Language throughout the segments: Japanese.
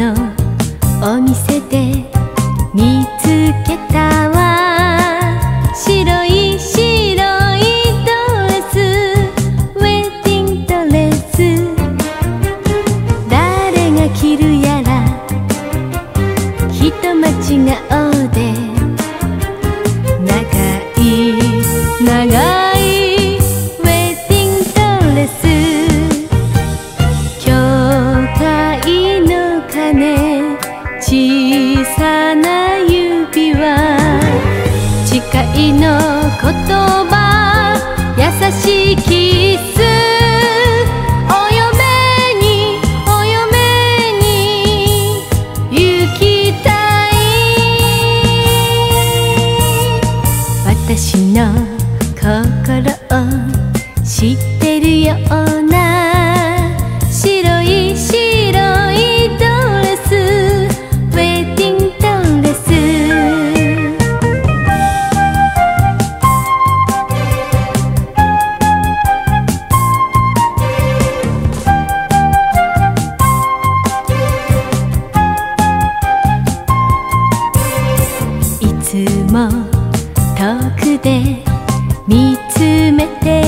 のお店で見つけたわ。白い白いドレスウェディングドレス。誰が着るやら人間違おうで。長い長い私の心を知ってるよ。で見つめて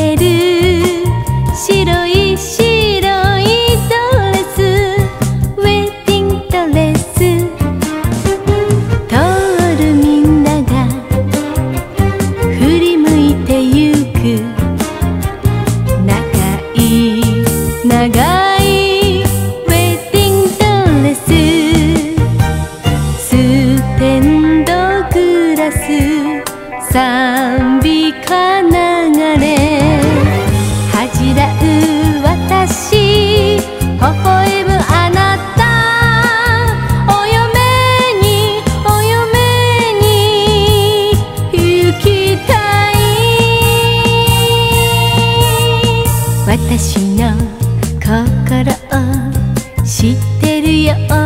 賛美歌流れ。恥じらう私微笑むあなた。お嫁にお嫁に行きたい。私の心を知ってるよ。